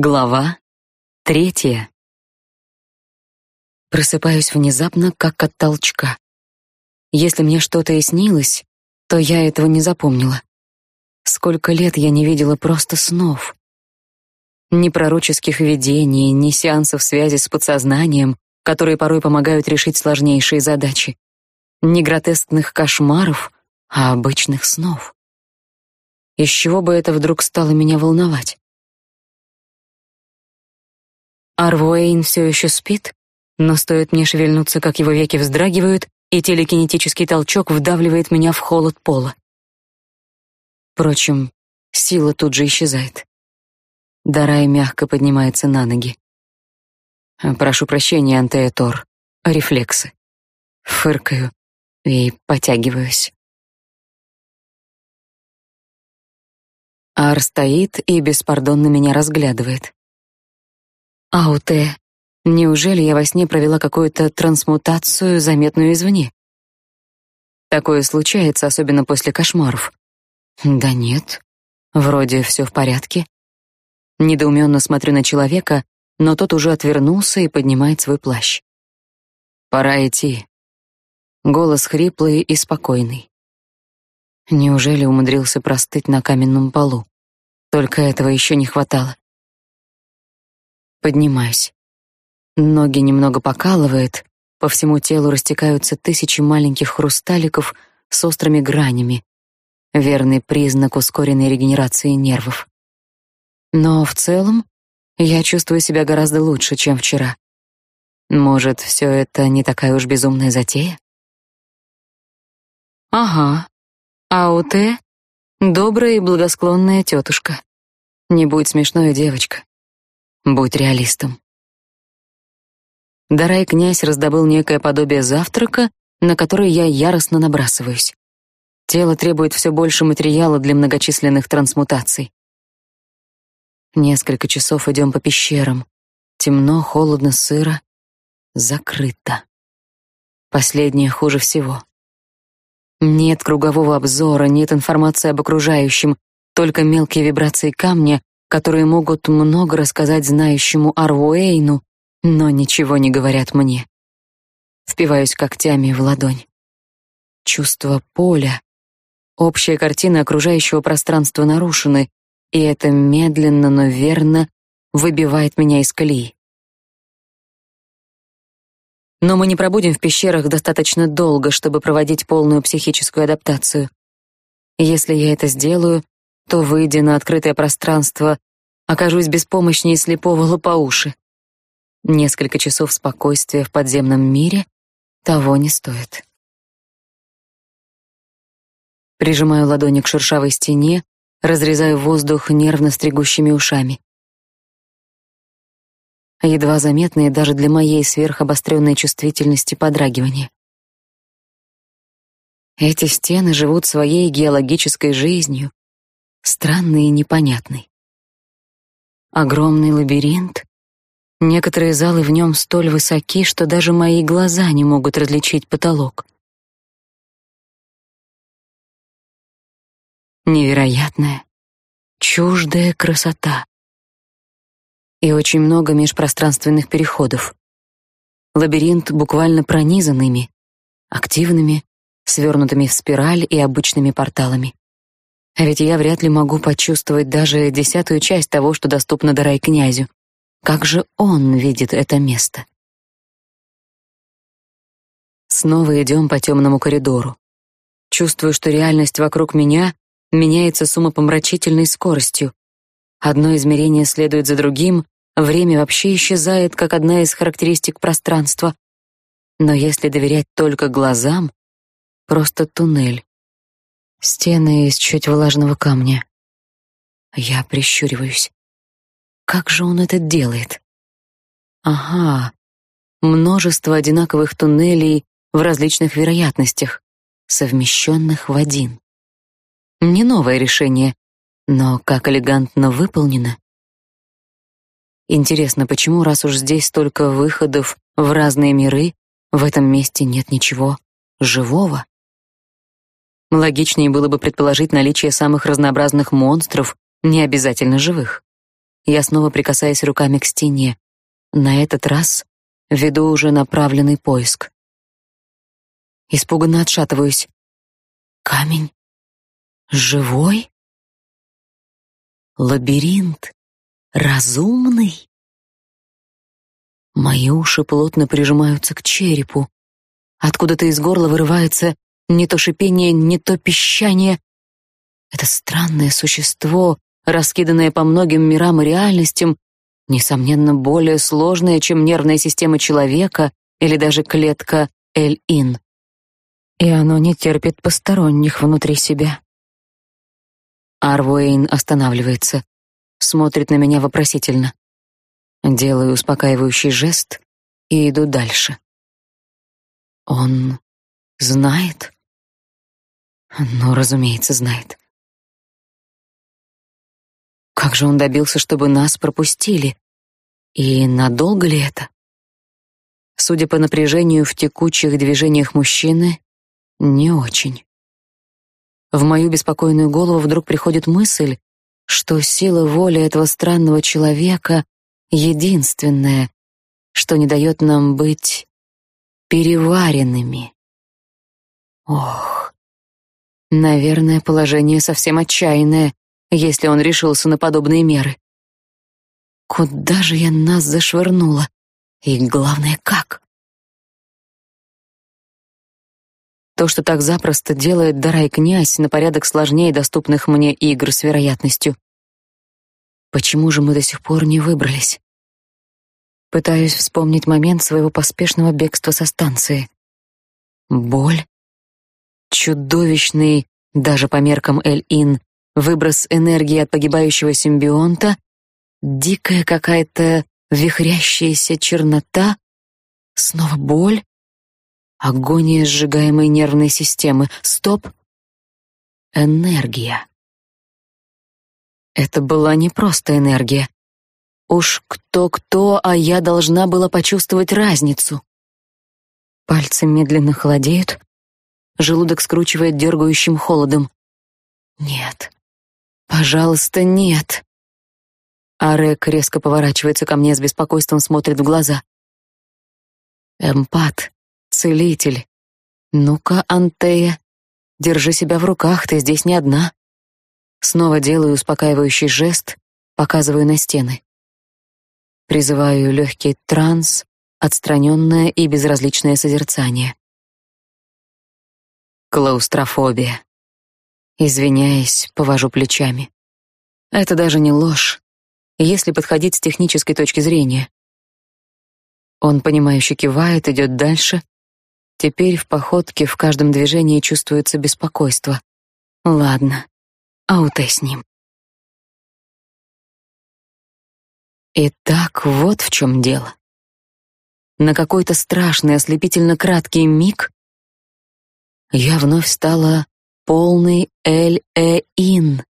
Глава третья. Просыпаюсь внезапно, как от толчка. Если мне что-то и снилось, то я этого не запомнила. Сколько лет я не видела просто снов. Ни пророческих видений, ни сеансов связи с подсознанием, которые порой помогают решить сложнейшие задачи. Ни гротескных кошмаров, а обычных снов. Из чего бы это вдруг стало меня волновать? Арвуэйн все еще спит, но стоит мне шевельнуться, как его веки вздрагивают, и телекинетический толчок вдавливает меня в холод пола. Впрочем, сила тут же исчезает. Дарай мягко поднимается на ноги. Прошу прощения, Антеэтор. Рефлексы. Фыркаю и потягиваюсь. Ар стоит и беспардонно меня разглядывает. Ауте, неужели я во сне провела какую-то трансмутацию, заметную извне? Такое случается, особенно после кошмаров. Да нет, вроде все в порядке. Недоуменно смотрю на человека, но тот уже отвернулся и поднимает свой плащ. Пора идти. Голос хриплый и спокойный. Неужели умудрился простыть на каменном полу? Только этого еще не хватало. Поднимаюсь. Ноги немного покалывает, по всему телу растекаются тысячи маленьких хрусталиков с острыми гранями, верный признак ускоренной регенерации нервов. Но в целом я чувствую себя гораздо лучше, чем вчера. Может, все это не такая уж безумная затея? Ага. Ауте — добрая и благосклонная тетушка. Не будь смешной, девочка. Будь реалистом. Дарай князь раздобыл некое подобие завтрака, на который я яростно набрасываюсь. Тело требует все больше материала для многочисленных трансмутаций. Несколько часов идем по пещерам. Темно, холодно, сыро, закрыто. Последнее хуже всего. Нет кругового обзора, нет информации об окружающем, только мелкие вибрации камня, которые могут много рассказать знающему Арвуэйну, но ничего не говорят мне. Впиваюсь когтями в ладонь. Чувство поля. Общая картина окружающего пространства нарушены, и это медленно, но верно выбивает меня из колеи. Но мы не пробудем в пещерах достаточно долго, чтобы проводить полную психическую адаптацию. Если я это сделаю, то, выйдя на открытое пространство, окажусь беспомощнее слепого лопоуши. Несколько часов спокойствия в подземном мире того не стоит. Прижимаю ладони к шершавой стене, разрезаю воздух нервно стригущими ушами. Едва заметные даже для моей сверхобостренной чувствительности подрагивания. Эти стены живут своей геологической жизнью, странный и непонятный. Огромный лабиринт. Некоторые залы в нем столь высоки, что даже мои глаза не могут различить потолок. Невероятная, чуждая красота. И очень много межпространственных переходов. Лабиринт буквально пронизан ими, активными, свернутыми в спираль и обычными порталами. А ведь я вряд ли могу почувствовать даже десятую часть того, что доступно Дарай князю. Как же он видит это место? Снова идем по темному коридору. Чувствую, что реальность вокруг меня меняется с умопомрачительной скоростью. Одно измерение следует за другим, время вообще исчезает, как одна из характеристик пространства. Но если доверять только глазам, просто туннель, Стены из чуть влажного камня. Я прищуриваюсь. Как же он это делает? Ага. Множество одинаковых туннелей в различных вероятностях, совмещенных в один. Не новое решение, но как элегантно выполнено. Интересно, почему, раз уж здесь столько выходов в разные миры, в этом месте нет ничего живого? Логичнее было бы предположить наличие самых разнообразных монстров, не обязательно живых. я снова прикасаюсь руками к стене. На этот раз веду уже направленный поиск. Испуганно отшатываюсь. Камень? Живой? Лабиринт? Разумный? Мои уши плотно прижимаются к черепу. Откуда-то из горла вырывается не то шипение, не то пищание. Это странное существо, раскиданное по многим мирам и реальностям, несомненно, более сложное, чем нервная система человека или даже клетка Эль-Ин. И оно не терпит посторонних внутри себя. Арвуэйн останавливается, смотрит на меня вопросительно. Делаю успокаивающий жест и иду дальше. Он знает? Ну, разумеется, знает. Как же он добился, чтобы нас пропустили? И надолго ли это? Судя по напряжению в текучих движениях мужчины, не очень. В мою беспокойную голову вдруг приходит мысль, что сила воли этого странного человека единственная, что не дает нам быть переваренными. Ох, наверное, положение совсем отчаянное, если он решился на подобные меры. Куда же я нас зашвырнула? И главное, как? То, что так запросто делает Дарай князь, на порядок сложнее доступных мне игр с вероятностью. Почему же мы до сих пор не выбрались? Пытаюсь вспомнить момент своего поспешного бегства со станции. Боль, чудовищный, даже по меркам Эль-Ин, выброс энергии от погибающего симбионта, дикая какая-то вихрящаяся чернота, снова боль, агония сжигаемой нервной системы. Стоп. Энергия. Это была не просто энергия. Уж кто-кто, а я должна была почувствовать разницу. Пальцы медленно холодеют, желудок скручивает дергающим холодом. Нет. Пожалуйста, нет. Арек резко поворачивается ко мне с беспокойством, смотрит в глаза. Эмпат, целитель. Ну-ка, Антея, держи себя в руках, ты здесь не одна. Снова делаю успокаивающий жест, показываю на стены. Призываю легкий транс, отстраненное и безразличное созерцание. Клаустрофобия. Извиняясь, повожу плечами. Это даже не ложь, если подходить с технической точки зрения. Он понимающе кивает, идет дальше. Теперь в походке, в каждом движении чувствуется беспокойство. Ладно, ауте с ним. Итак, вот в чем дело. На какой-то страшный, ослепительно краткий миг я вновь стала полный Эль-Э-Ин.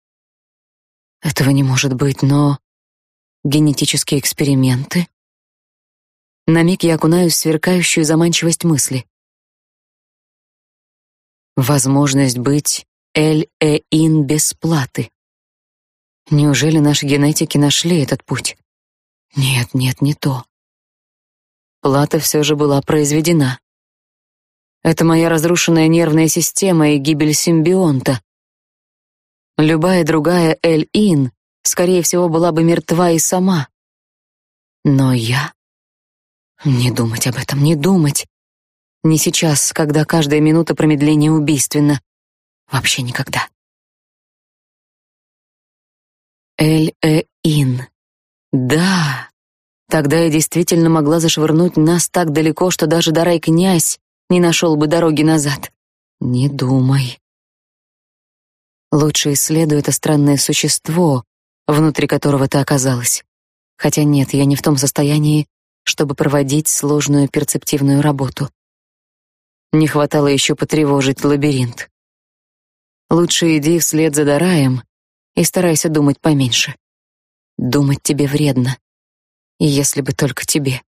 Этого не может быть, но генетические эксперименты. На миг я окунаюсь в сверкающую заманчивость мысли. Возможность быть Эль-Э-Ин без платы. Неужели наши генетики нашли этот путь? Нет, нет, не то. Плата все же была произведена. Это моя разрушенная нервная система и гибель симбионта. Любая другая Эль-Ин, скорее всего, была бы мертва и сама. Но я... Не думать об этом, не думать. Не сейчас, когда каждая минута промедления убийственна. Вообще никогда. Эль-Э-Ин. Да, тогда я действительно могла зашвырнуть нас так далеко, что даже Дарай князь не нашел бы дороги назад. Не думай. Лучше исследуй это странное существо, внутри которого ты оказалась. Хотя нет, я не в том состоянии, чтобы проводить сложную перцептивную работу. Не хватало еще потревожить лабиринт. Лучше иди вслед за Дараем и старайся думать поменьше. Думать тебе вредно. Если бы только тебе.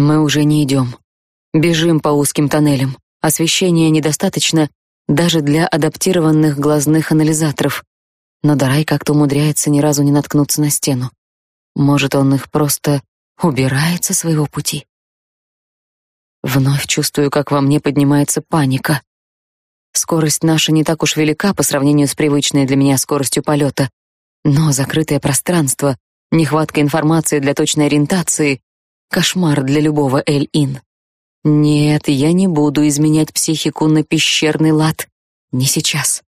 Мы уже не идем. Бежим по узким тоннелям. Освещения недостаточно даже для адаптированных глазных анализаторов. но Дарай как-то умудряется ни разу не наткнуться на стену. Может, он их просто убирает со своего пути? Вновь чувствую, как во мне поднимается паника. Скорость наша не так уж велика по сравнению с привычной для меня скоростью полета, но закрытое пространство, нехватка информации для точной ориентации — кошмар для любого Эль-Ин. Нет, я не буду изменять психику на пещерный лад. Не сейчас.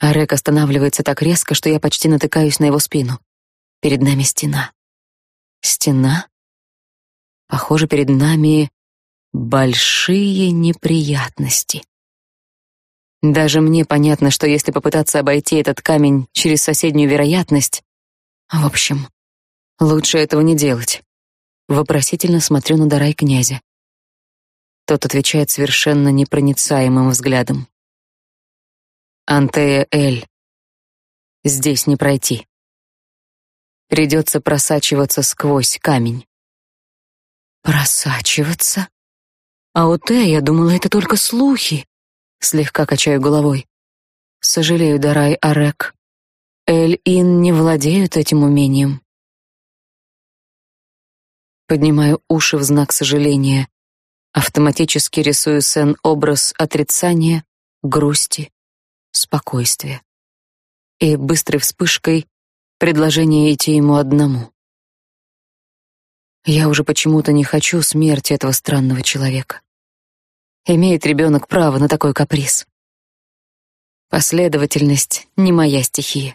Арек останавливается так резко, что я почти натыкаюсь на его спину. Перед нами стена. Стена? Похоже, перед нами большие неприятности. Даже мне понятно, что если попытаться обойти этот камень через соседнюю вероятность... В общем, лучше этого не делать. Вопросительно смотрю на Дарай князя. Тот отвечает совершенно непроницаемым взглядом. Антея Эль. Здесь не пройти. Придется просачиваться сквозь камень. Просачиваться? А у Тея, я думала, это только слухи. Слегка качаю головой. Сожалею, Дарай Арек. Эль-Ин не владеют этим умением. Поднимаю уши в знак сожаления. Автоматически рисую Сен образ отрицания, грусти, спокойствия. И быстрой вспышкой предложение идти ему одному. Я уже почему-то не хочу смерти этого странного человека. Имеет ребенок право на такой каприз. Последовательность не моя стихия.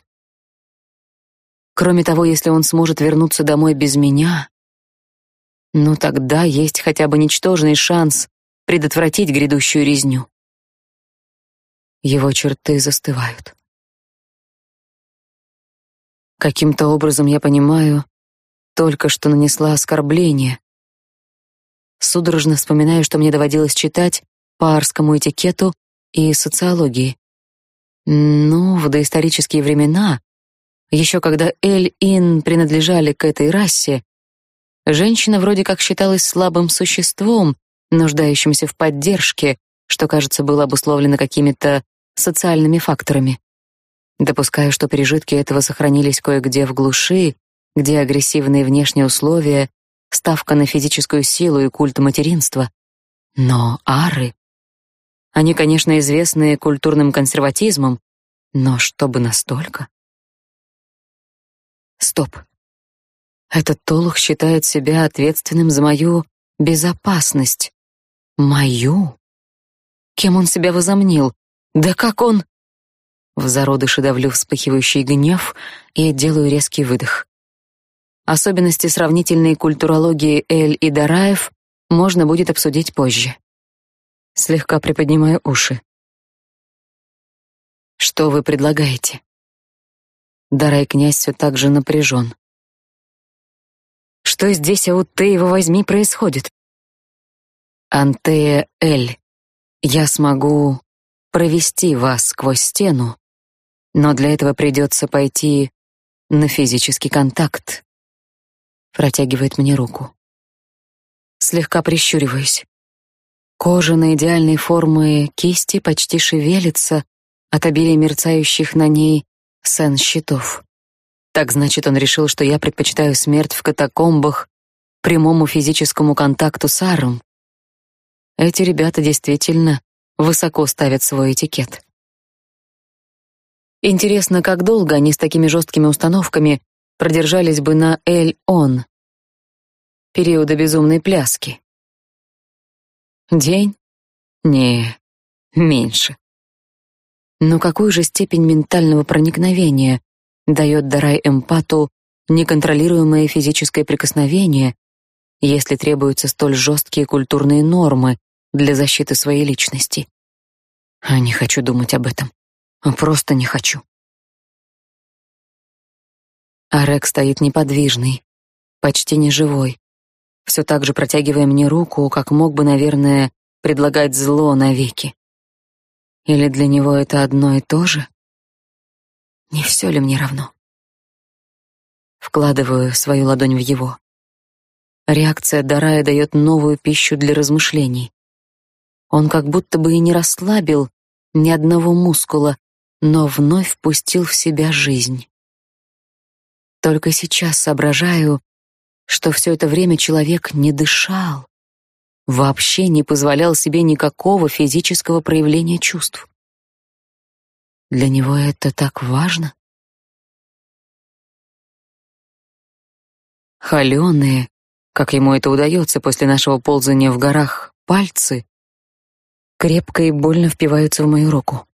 Кроме того, если он сможет вернуться домой без меня, ну тогда есть хотя бы ничтожный шанс предотвратить грядущую резню. Его черты застывают. Каким-то образом я понимаю, только что нанесла оскорбление. Судорожно вспоминаю, что мне доводилось читать по арскому этикету и социологии. Ну, в доисторические времена, еще когда Эль-Ин принадлежали к этой расе, женщина вроде как считалась слабым существом, нуждающимся в поддержке, что, кажется, было обусловлено какими-то социальными факторами. Допускаю, что пережитки этого сохранились кое-где в глуши, где агрессивные внешние условия, ставка на физическую силу и культ материнства. Но ары... Они, конечно, известны культурным консерватизмом, но чтобы настолько? Стоп. Этот Толух считает себя ответственным за мою безопасность. Мою? Кем он себя возомнил? Да как он... В зародыше давлю вспыхивающий гнев и делаю резкий выдох. Особенности сравнительной культурологии Эль и Дараев можно будет обсудить позже. Слегка приподнимаю уши. Что вы предлагаете? Дарай князь все так же напряжен. Что здесь, а ты его возьми, происходит? Антея Эль, я смогу провести вас сквозь стену, но для этого придется пойти на физический контакт протягивает мне руку. Слегка прищуриваюсь. Кожа на идеальной формы кисти почти шевелится от обилия мерцающих на ней сен-щитов. Так значит, он решил, что я предпочитаю смерть в катакомбах прямому физическому контакту с Аром. Эти ребята действительно высоко ставят свой этикет. Интересно, как долго они с такими жесткими установками продержались бы на Эль-Он. Периода безумной пляски. День? Не, меньше. Но какую же степень ментального проникновения дает Дарай эмпату неконтролируемое физическое прикосновение, если требуются столь жесткие культурные нормы для защиты своей личности? А не хочу думать об этом. Просто не хочу. Арек стоит неподвижный, почти неживой, все так же протягивая мне руку, как мог бы, наверное, предлагать зло навеки. Или для него это одно и то же? Не все ли мне равно? Вкладываю свою ладонь в его. Реакция Дарая дает новую пищу для размышлений. Он как будто бы и не расслабил ни одного мускула, но вновь впустил в себя жизнь. Только сейчас соображаю, что все это время человек не дышал, вообще не позволял себе никакого физического проявления чувств. Для него это так важно. Холеные, как ему это удается после нашего ползания в горах, пальцы крепко и больно впиваются в мою руку.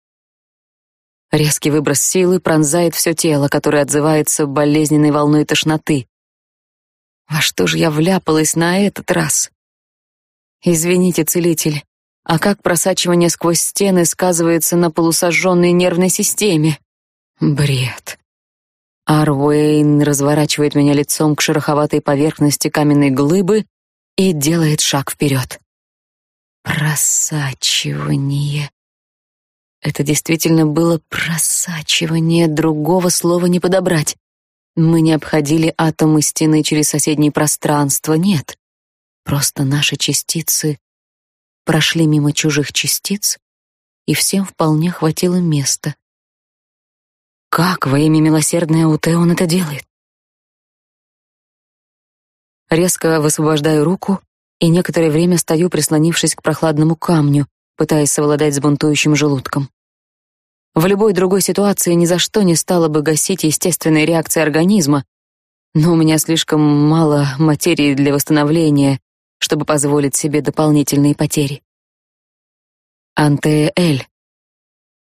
Резкий выброс силы пронзает все тело, которое отзывается болезненной волной тошноты. Во что же я вляпалась на этот раз? Извините, целитель, а как просачивание сквозь стены сказывается на полусожженной нервной системе? Бред. Арвейн разворачивает меня лицом к шероховатой поверхности каменной глыбы и делает шаг вперед. Просачивание. Это действительно было просачивание, другого слова не подобрать. Мы не обходили атомы стены через соседнее пространство, нет. Просто наши частицы прошли мимо чужих частиц, и всем вполне хватило места. Как во имя милосердной Ауте он это делает? Резко высвобождаю руку и некоторое время стою, прислонившись к прохладному камню, пытаясь совладать с бунтующим желудком. В любой другой ситуации ни за что не стала бы гасить естественные реакции организма, но у меня слишком мало материи для восстановления, чтобы позволить себе дополнительные потери. Антеэль.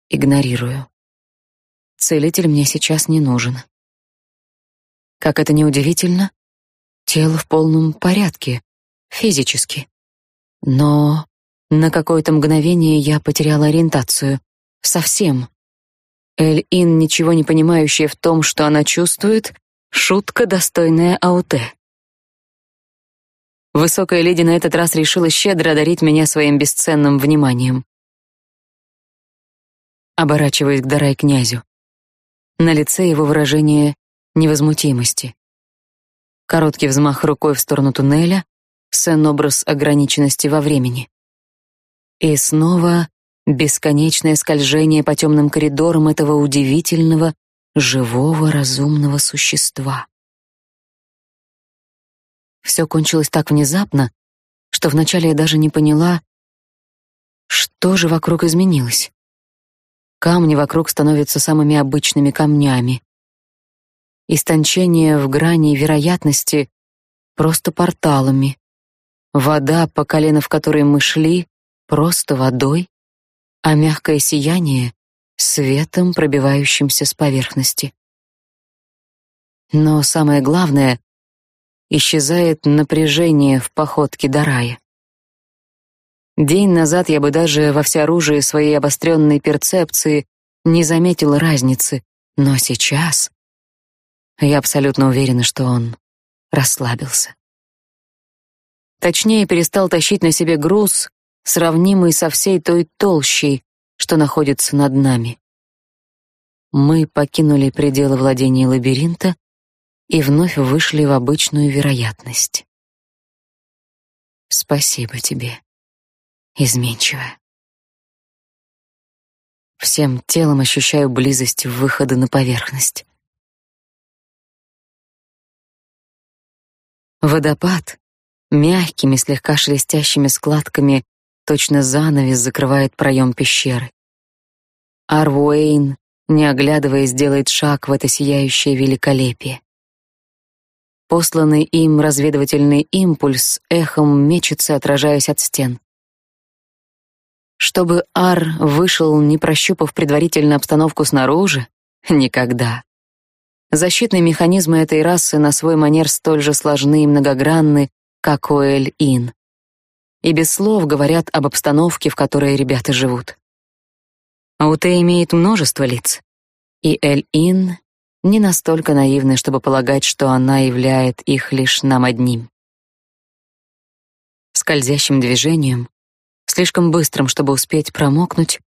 Игнорирую. Целитель мне сейчас не нужен. Как это ни удивительно, тело в полном порядке, физически. Но на какое-то мгновение я потеряла ориентацию. Совсем. Эль-Ин, ничего не понимающая в том, что она чувствует, шутка, достойная Ауте. Высокая леди на этот раз решила щедро одарить меня своим бесценным вниманием. Оборачиваясь к Дарай князю. На лице его выражение невозмутимости. Короткий взмах рукой в сторону туннеля, сцен-образ ограниченности во времени. И снова бесконечное скольжение по темным коридорам этого удивительного, живого, разумного существа. Все кончилось так внезапно, что вначале я даже не поняла, что же вокруг изменилось. Камни вокруг становятся самыми обычными камнями. Истончение в грани вероятности просто порталами. Вода, по колено в которой мы шли, просто водой, а мягкое сияние — светом, пробивающимся с поверхности. Но самое главное — исчезает напряжение в походке до. День назад я бы даже во всеоружии своей обостренной перцепции не заметил разницы, но сейчас я абсолютно уверена, что он расслабился. Точнее, перестал тащить на себе груз, сравнимый со всей той толщей, что находится над нами. Мы покинули пределы владения лабиринта и вновь вышли в обычную вероятность. Спасибо тебе изменчивая. Всем телом ощущаю близость выхода на поверхность. Водопад мягкими, слегка шелестящими складками, точно занавес закрывает проем пещеры. Арвуэйн, не оглядываясь, делает шаг в это сияющее великолепие. Посланный им разведывательный импульс эхом мечется, отражаясь от стен. Чтобы Ар вышел, не прощупав предварительно обстановку снаружи? Никогда. Защитные механизмы этой расы на свой манер столь же сложны и многогранны, как у Эль-Ин. И без слов говорят об обстановке, в которой ребята живут. Ауте имеет множество лиц, и Эль-Ин не настолько наивна, чтобы полагать, что она являет их лишь нам одним. Скользящим движением слишком быстрым, чтобы успеть промокнуть,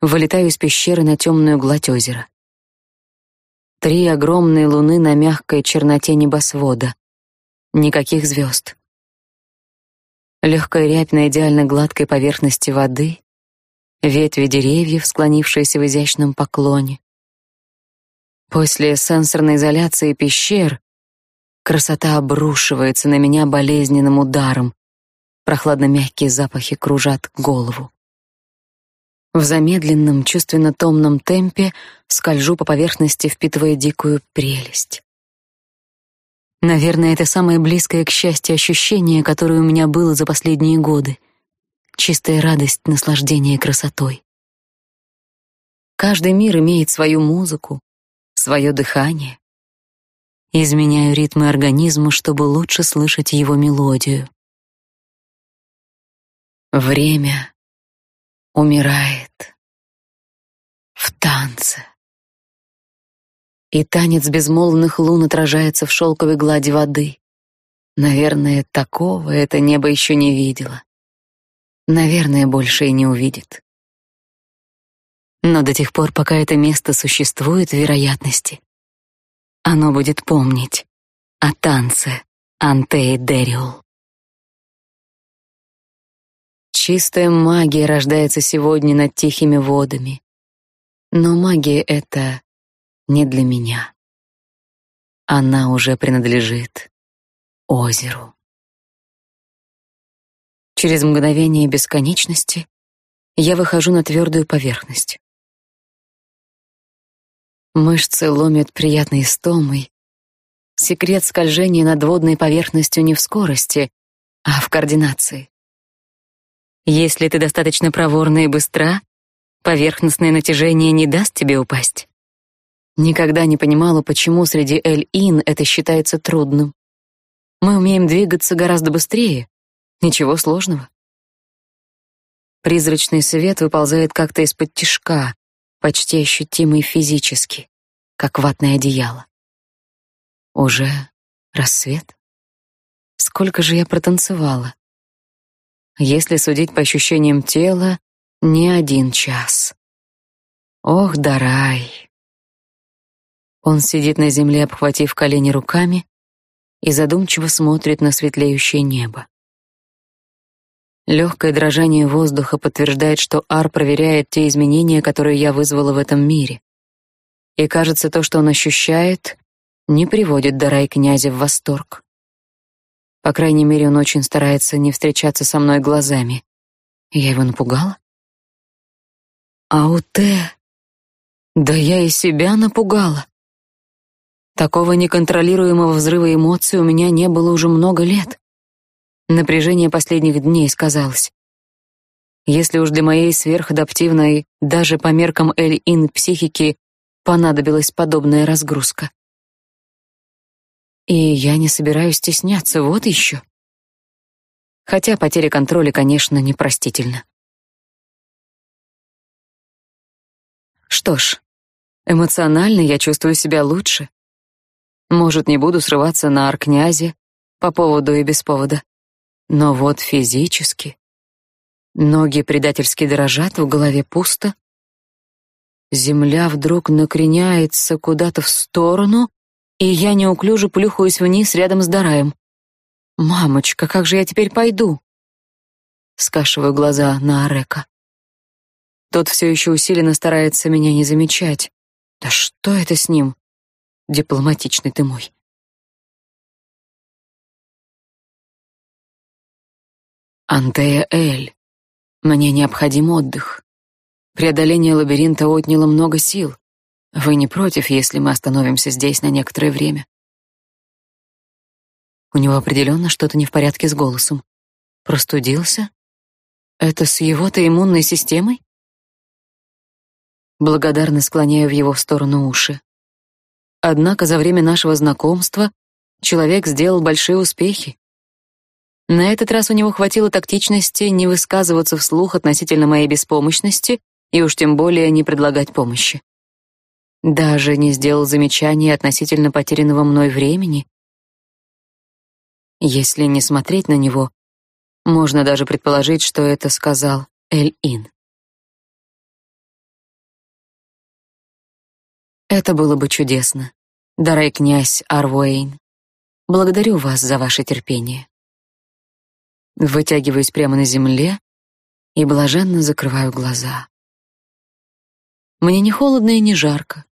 вылетаю из пещеры на темную гладь озера. Три огромные луны на мягкой черноте небосвода. Никаких звезд. Легкая рябь на идеально гладкой поверхности воды, ветви деревьев, склонившиеся в изящном поклоне. После сенсорной изоляции пещер красота обрушивается на меня болезненным ударом. Прохладно-мягкие запахи кружат голову. В замедленном, чувственно-томном темпе скольжу по поверхности, впитывая дикую прелесть. Наверное, это самое близкое к счастью ощущение, которое у меня было за последние годы. Чистая радость, наслаждение красотой. Каждый мир имеет свою музыку, свое дыхание. Изменяю ритмы организма, чтобы лучше слышать его мелодию. Время умирает в танце. И танец безмолвных лун отражается в шелковой глади воды. Наверное, такого это небо еще не видело. Наверное, больше и не увидит. Но до тех пор, пока это место существует вероятности, оно будет помнить о танце Антеи Дериул. Чистая магия рождается сегодня над тихими водами. Но магия эта не для меня. Она уже принадлежит озеру. Через мгновение бесконечности я выхожу на твердую поверхность. Мышцы ломят приятной истомой. Секрет скольжения над водной поверхностью не в скорости, а в координации. Если ты достаточно проворна и быстра, поверхностное натяжение не даст тебе упасть. Никогда не понимала, почему среди Эль-Ин это считается трудным. Мы умеем двигаться гораздо быстрее. Ничего сложного. Призрачный свет выползает как-то из-под тишка, почти ощутимый физически, как ватное одеяло. Уже рассвет? Сколько же я протанцевала? Если судить по ощущениям тела, не один час. Ох, Дарай. Он сидит на земле, обхватив колени руками, и задумчиво смотрит на светлеющее небо. Легкое дрожание воздуха подтверждает, что Ар проверяет те изменения, которые я вызвала в этом мире. И кажется, то, что он ощущает, не приводит Дарай князя в восторг. По крайней мере, он очень старается не встречаться со мной глазами. Я его напугала? Ауте! Да я и себя напугала. Такого неконтролируемого взрыва эмоций у меня не было уже много лет. Напряжение последних дней сказалось. Если уж для моей сверхадаптивной, даже по меркам Эль-Ин психики, понадобилась подобная разгрузка. И я не собираюсь стесняться, вот еще. Хотя потеря контроля, конечно, непростительна. Что ж, эмоционально я чувствую себя лучше. Может, не буду срываться на аркнязе по поводу и без повода. Но вот физически ноги предательски дрожат, в голове пусто. Земля вдруг накреняется куда-то в сторону, и я неуклюже плюхаюсь вниз рядом с Дараем. «Мамочка, как же я теперь пойду?» Скашиваю глаза на Арека. Тот все еще усиленно старается меня не замечать. Да что это с ним? Дипломатичный ты мой. Антея Эль, мне необходим отдых. Преодоление лабиринта отняло много сил. Вы не против, если мы остановимся здесь на некоторое время? У него определенно что-то не в порядке с голосом. Простудился? Это с его-то иммунной системой? Благодарно склоняю в его сторону уши. Однако за время нашего знакомства человек сделал большие успехи. На этот раз у него хватило тактичности не высказываться вслух относительно моей беспомощности и уж тем более не предлагать помощи. Даже не сделал замечания относительно потерянного мной времени. Если не смотреть на него, можно даже предположить, что это сказал Эль-Ин. Это было бы чудесно. Дорогой князь Арвуэйн, благодарю вас за ваше терпение. Вытягиваюсь прямо на земле и блаженно закрываю глаза. Мне не холодно и не жарко.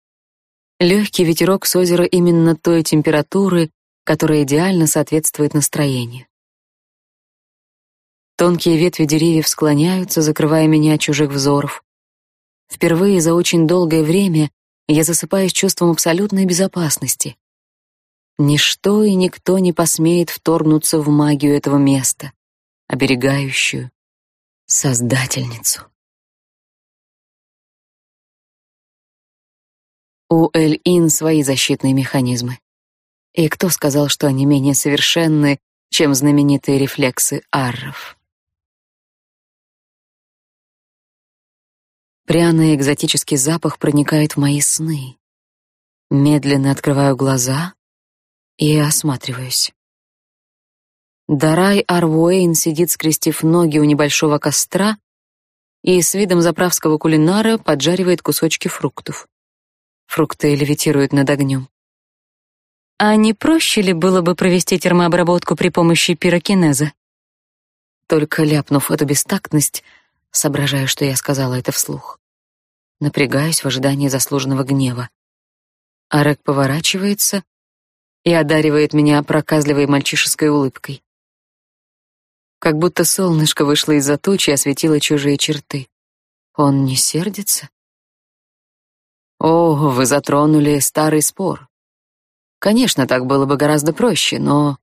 Легкий ветерок с озера именно той температуры, которая идеально соответствует настроению. Тонкие ветви деревьев склоняются, закрывая меня от чужих взоров. Впервые за очень долгое время я засыпаю с чувством абсолютной безопасности. Ничто и никто не посмеет вторгнуться в магию этого места, оберегающую Создательницу. У Эль-Ин свои защитные механизмы. И кто сказал, что они менее совершенны, чем знаменитые рефлексы арров? Пряный экзотический запах проникает в мои сны. Медленно открываю глаза и осматриваюсь. Дарай Арвуэйн сидит, скрестив ноги у небольшого костра и с видом заправского кулинара поджаривает кусочки фруктов. Фрукты левитируют над огнем. А не проще ли было бы провести термообработку при помощи пирокинеза? Только ляпнув эту бестактность, соображаю, что я сказала это вслух. Напрягаюсь в ожидании заслуженного гнева. Арек поворачивается и одаривает меня проказливой мальчишеской улыбкой. Как будто солнышко вышло из-за тучи и осветило чужие черты. Он не сердится? О, вы затронули старый спор. Конечно, так было бы гораздо проще, но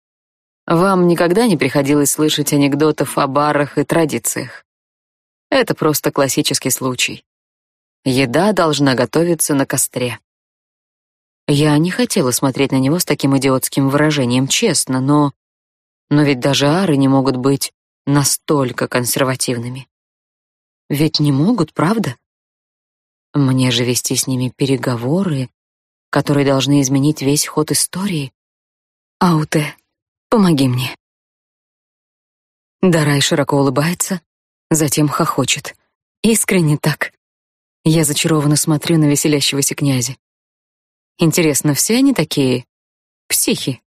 вам никогда не приходилось слышать анекдотов о барах и традициях. Это просто классический случай. Еда должна готовиться на костре. Я не хотела смотреть на него с таким идиотским выражением, честно, но... Но ведь даже ары не могут быть настолько консервативными. Ведь не могут, правда? Мне же вести с ними переговоры, которые должны изменить весь ход истории. Ауте, помоги мне. Дарай широко улыбается, затем хохочет. Искренне так. Я зачарованно смотрю на веселящегося князя. Интересно, все они такие психи?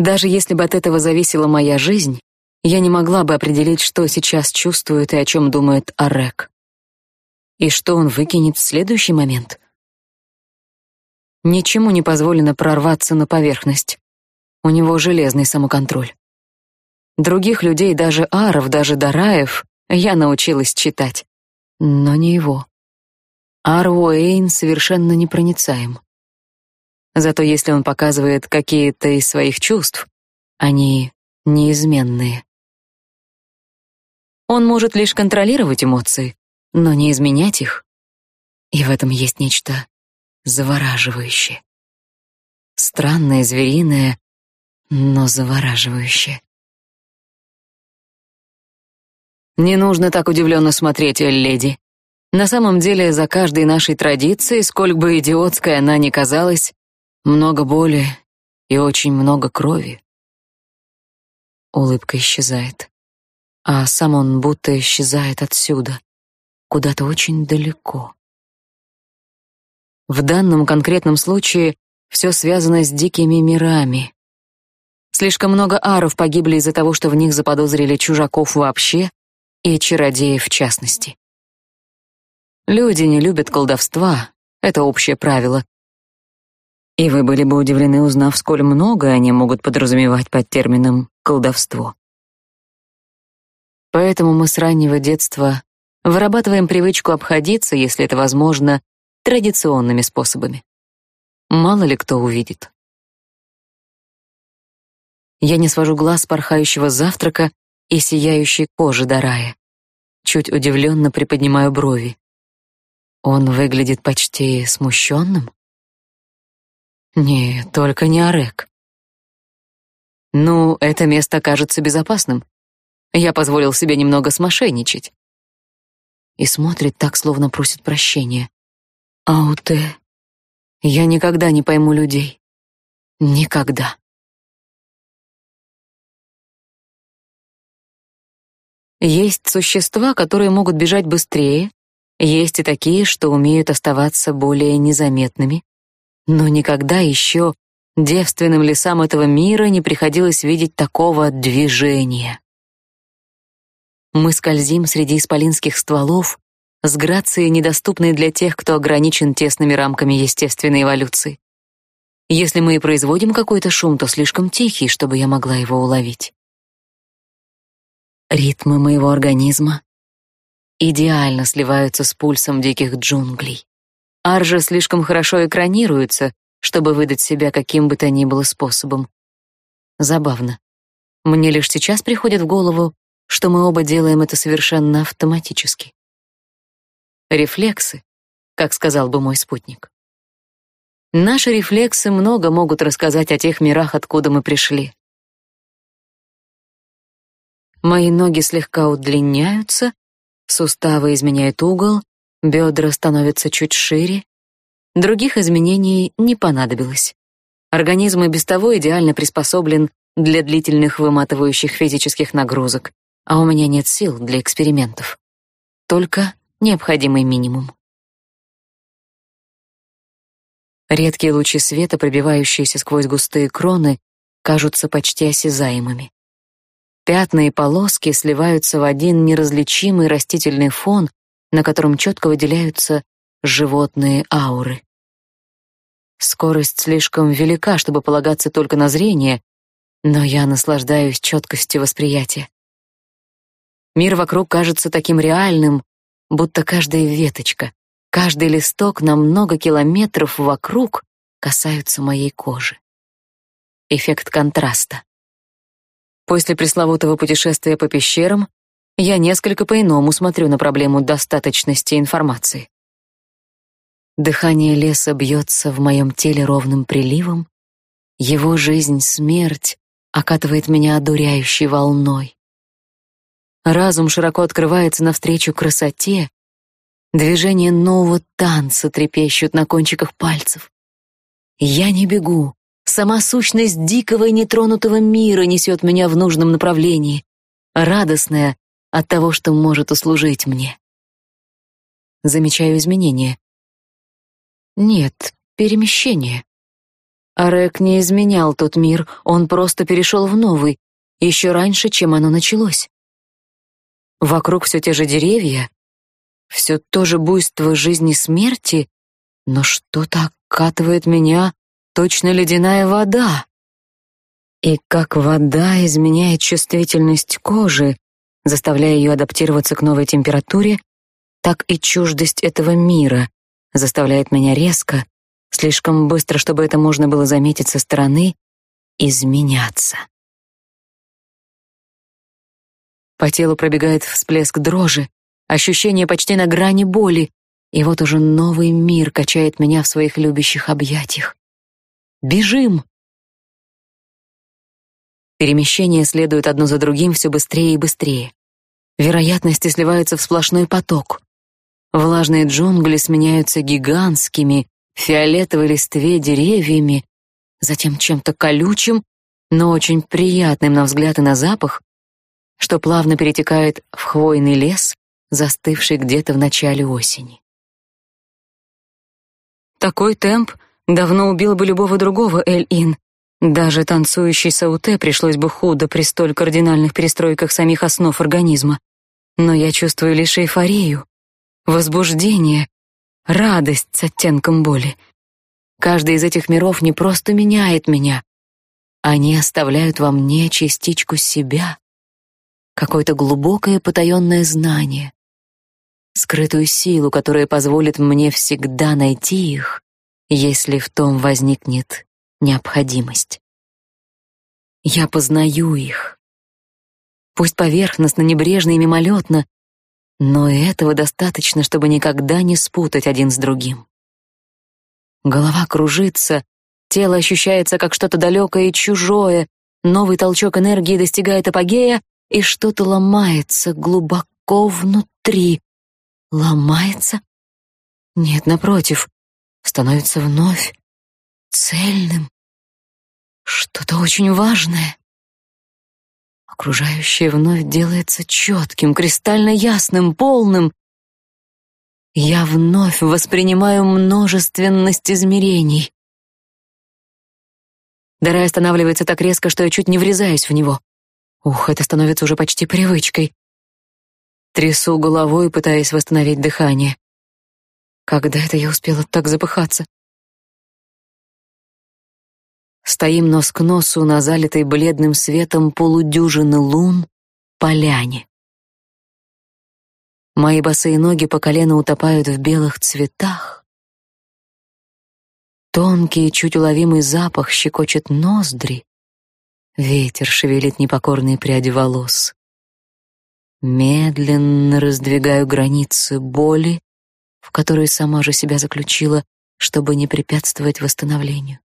Даже если бы от этого зависела моя жизнь, я не могла бы определить, что сейчас чувствует и о чем думает Арек. И что он выкинет в следующий момент? Ничему не позволено прорваться на поверхность. У него железный самоконтроль. Других людей, даже аров, даже дараев, я научилась читать. Но не его. Арвуэйн совершенно непроницаем. Зато если он показывает какие-то из своих чувств, они неизменные. Он может лишь контролировать эмоции, но не изменять их. И в этом есть нечто завораживающее. Странное, звериное, но завораживающее. Не нужно так удивленно смотреть, леди. На самом деле, за каждой нашей традицией, сколь бы идиотской она ни казалась, много боли и очень много крови. Улыбка исчезает, а сам он будто исчезает отсюда, куда-то очень далеко. В данном конкретном случае все связано с дикими мирами. Слишком много аров погибли из-за того, что в них заподозрили чужаков вообще и чародеев в частности. Люди не любят колдовства, это общее правило. И вы были бы удивлены, узнав, сколь много они могут подразумевать под термином колдовство. Поэтому мы с раннего детства вырабатываем привычку обходиться, если это возможно, традиционными способами. Мало ли кто увидит. Я не свожу глаз с порхающего завтрака и сияющей кожи Дарая. Чуть удивленно приподнимаю брови. Он выглядит почти смущенным. Не, только не Арек. Ну, это место кажется безопасным. Я позволил себе немного смошенничать. И смотрит так, словно просит прощения. Ауте, я никогда не пойму людей. Никогда. Есть существа, которые могут бежать быстрее, есть и такие, что умеют оставаться более незаметными, но никогда еще девственным лесам этого мира не приходилось видеть такого движения. Мы скользим среди исполинских стволов, с грацией, недоступной для тех, кто ограничен тесными рамками естественной эволюции. Если мы и производим какой-то шум, то слишком тихий, чтобы я могла его уловить. Ритмы моего организма идеально сливаются с пульсом диких джунглей. Аржа слишком хорошо экранируется, чтобы выдать себя каким бы то ни было способом. Забавно. Мне лишь сейчас приходит в голову, что мы оба делаем это совершенно автоматически. Рефлексы, как сказал бы мой спутник. Наши рефлексы много могут рассказать о тех мирах, откуда мы пришли. Мои ноги слегка удлиняются, суставы изменяют угол, бедра становятся чуть шире. Других изменений не понадобилось. Организм и без того идеально приспособлен для длительных выматывающих физических нагрузок, а у меня нет сил для экспериментов. Только необходимый минимум. Редкие лучи света, пробивающиеся сквозь густые кроны, кажутся почти осязаемыми. Пятна и полоски сливаются в один неразличимый растительный фон, на котором четко выделяются животные ауры. Скорость слишком велика, чтобы полагаться только на зрение, но я наслаждаюсь четкостью восприятия. Мир вокруг кажется таким реальным, будто каждая веточка, каждый листок на много километров вокруг касаются моей кожи. Эффект контраста. После пресловутого путешествия по пещерам я несколько по-иному смотрю на проблему достаточности информации. Дыхание леса бьется в моем теле ровным приливом, его жизнь, смерть окатывает меня одуряющей волной. Разум широко открывается навстречу красоте, движения нового танца трепещут на кончиках пальцев. Я не бегу, сама сущность дикого и нетронутого мира несет меня в нужном направлении, радостная от того, что может услужить мне. Замечаю изменения. Нет, перемещение. Арек не изменял тот мир, он просто перешел в новый, еще раньше, чем оно началось. Вокруг все те же деревья, все то же буйство жизни смерти, но что-то окатывает меня, точно ледяная вода. И как вода изменяет чувствительность кожи, заставляя ее адаптироваться к новой температуре, так и чуждость этого мира заставляет меня резко, слишком быстро, чтобы это можно было заметить со стороны, изменяться. По телу пробегает всплеск дрожи, ощущение почти на грани боли, и вот уже новый мир качает меня в своих любящих объятиях. Бежим! Перемещения следуют одно за другим все быстрее и быстрее. Вероятности сливаются в сплошной поток. Влажные джунгли сменяются гигантскими, фиолетовой листве деревьями, затем чем-то колючим, но очень приятным на взгляд и на запах, что плавно перетекает в хвойный лес, застывший где-то в начале осени. Такой темп давно убил бы любого другого Эль-Ин, даже танцующей Сауте пришлось бы худо при столь кардинальных перестройках самих основ организма. Но я чувствую лишь эйфорию, возбуждение, радость с оттенком боли. Каждый из этих миров не просто меняет меня, они оставляют во мне частичку себя, какое-то глубокое потаенное знание, скрытую силу, которая позволит мне всегда найти их, если в том возникнет необходимость. Я познаю их. Пусть поверхностно, небрежно и мимолетно, но и этого достаточно, чтобы никогда не спутать один с другим. Голова кружится, тело ощущается как что-то далекое и чужое, новый толчок энергии достигает апогея, и что-то ломается глубоко внутри. Ломается? Нет, напротив, становится вновь цельным. Что-то очень важное. Окружающее вновь делается четким, кристально ясным, полным. Я вновь воспринимаю множественность измерений. Дара останавливается так резко, что я чуть не врезаюсь в него. Ух, это становится уже почти привычкой. Трясу головой, пытаясь восстановить дыхание. Когда это я успела так запыхаться? Стоим нос к носу на залитой бледным светом полудюжины лун поляне. Мои босые ноги по колено утопают в белых цветах. Тонкий, чуть уловимый запах щекочет ноздри. Ветер шевелит непокорные пряди волос. Медленно раздвигаю границы боли, в которые сама же себя заключила, чтобы не препятствовать восстановлению.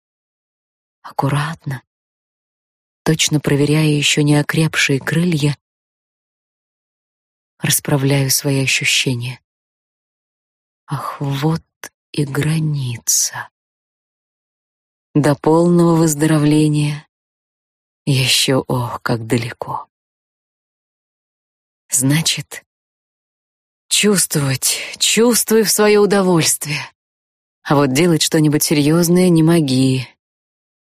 Аккуратно, точно проверяя еще не окрепшие крылья, расправляю свои ощущения. Ах, вот и граница. До полного выздоровления еще, ох, как далеко. Значит, чувствовать, чувствуй в свое удовольствие. А вот делать что-нибудь серьезное не моги.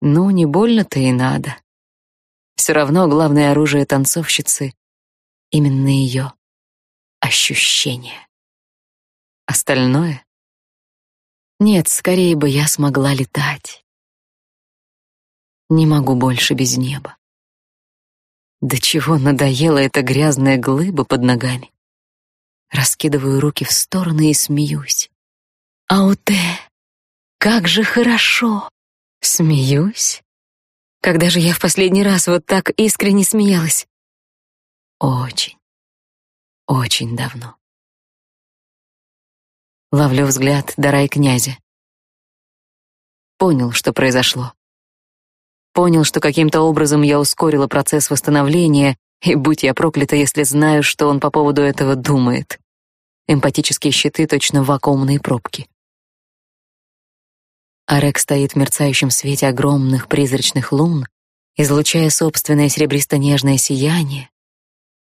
Ну, не больно-то и надо. Все равно главное оружие танцовщицы — именно ее ощущение. Остальное? Нет, скорее бы я смогла летать. Не могу больше без неба. До чего надоела эта грязная глыба под ногами. Раскидываю руки в стороны и смеюсь. Ауте, как же хорошо. Смеюсь? Когда же я в последний раз вот так искренне смеялась? Очень. Очень давно. Ловлю взгляд Дарай князя. Понял, что произошло. Понял, что каким-то образом я ускорила процесс восстановления, и будь я проклята, если знаю, что он по поводу этого думает. Эмпатические щиты точно вакуумные пробки. Арек стоит в мерцающем свете огромных призрачных лун, излучая собственное серебристо-нежное сияние,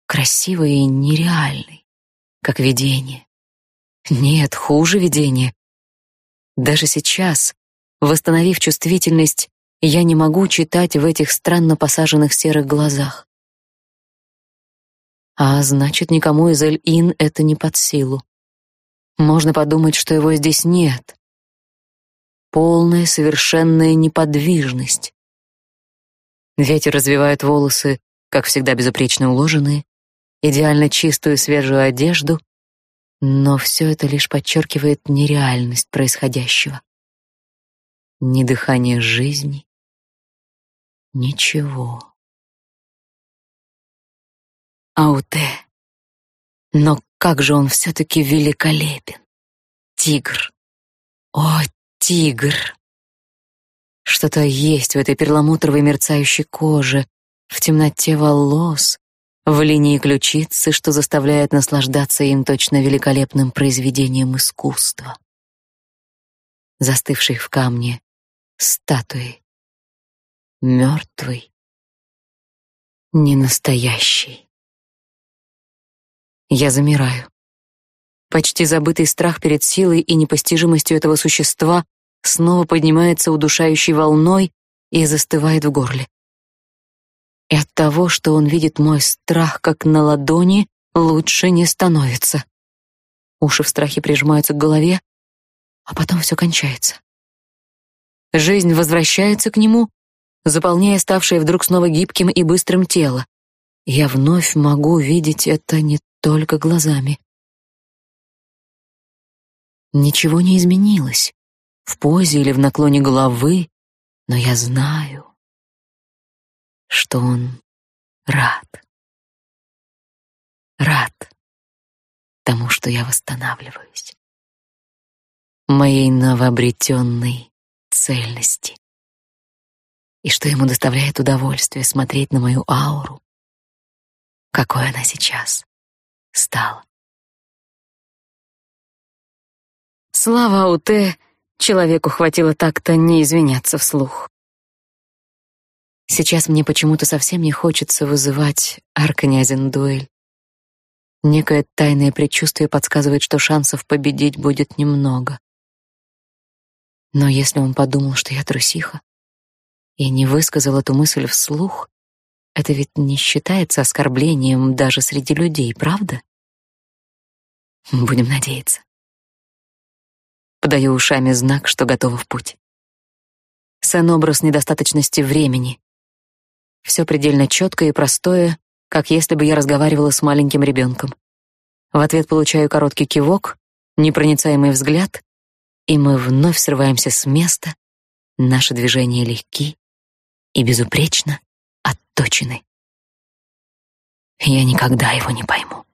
красивый и нереальный, как видение. Нет, хуже видения. Даже сейчас, восстановив чувствительность, я не могу читать в этих странно посаженных серых глазах. А значит, никому из Эль-Ин это не под силу. Можно подумать, что его здесь нет. Полная, совершенная неподвижность. Ветер развивает волосы, как всегда безупречно уложенные, идеально чистую свежую одежду, но все это лишь подчеркивает нереальность происходящего. Ни дыхание жизни, ничего. Ауте. Но как же он все-таки великолепен. Тигр. О, тигр. Что-то есть в этой перламутровой мерцающей коже, в темноте волос, в линии ключицы, что заставляет наслаждаться им точно великолепным произведением искусства. Застывший в камне статуей, мертвый, ненастоящий. Я замираю. Почти забытый страх перед силой и непостижимостью этого существа снова поднимается удушающей волной и застывает в горле. И от того, что он видит мой страх как на ладони, лучше не становится. Уши в страхе прижимаются к голове, а потом все кончается. Жизнь возвращается к нему, заполняя ставшее вдруг снова гибким и быстрым тело. Я вновь могу видеть это не только глазами. Ничего не изменилось в позе или в наклоне головы, но я знаю, что он рад. Рад тому, что я восстанавливаюсь. Моей новообретенной цельности. И что ему доставляет удовольствие смотреть на мою ауру, какой она сейчас стала. Слава Ауте, человеку хватило так-то не извиняться вслух. Сейчас мне почему-то совсем не хочется вызывать аркнязя на дуэль. Некое тайное предчувствие подсказывает, что шансов победить будет немного. Но если он подумал, что я трусиха, и не высказал эту мысль вслух, это ведь не считается оскорблением даже среди людей, правда? Будем надеяться. Подаю ушами знак, что готова в путь. Сэн-образ недостаточности времени. Все предельно четко и простое, как если бы я разговаривала с маленьким ребенком. В ответ получаю короткий кивок, непроницаемый взгляд, и мы вновь срываемся с места. Наши движения легки и безупречно отточены. Я никогда его не пойму.